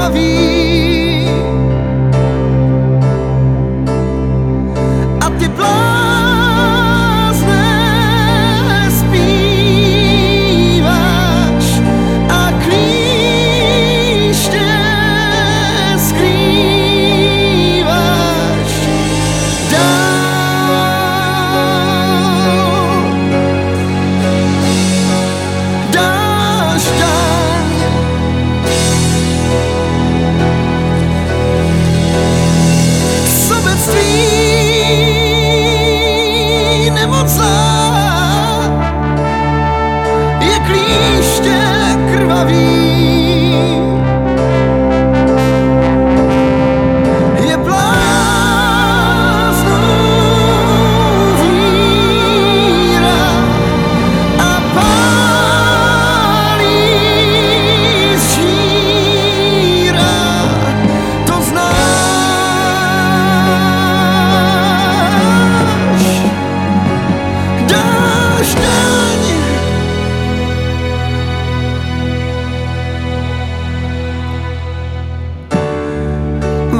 ma vie. À tes plans. animal time.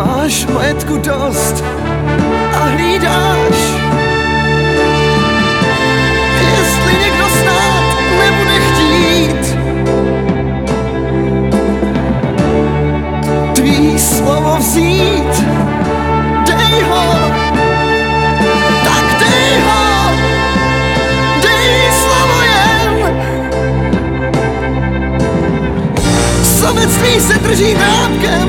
Lásku dost a hlídáš. Jestli někdo snad nebude chtít tvý slovo vzít, dej ho, tak dej ho, se drží drápkem,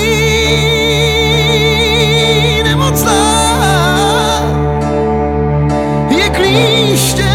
wish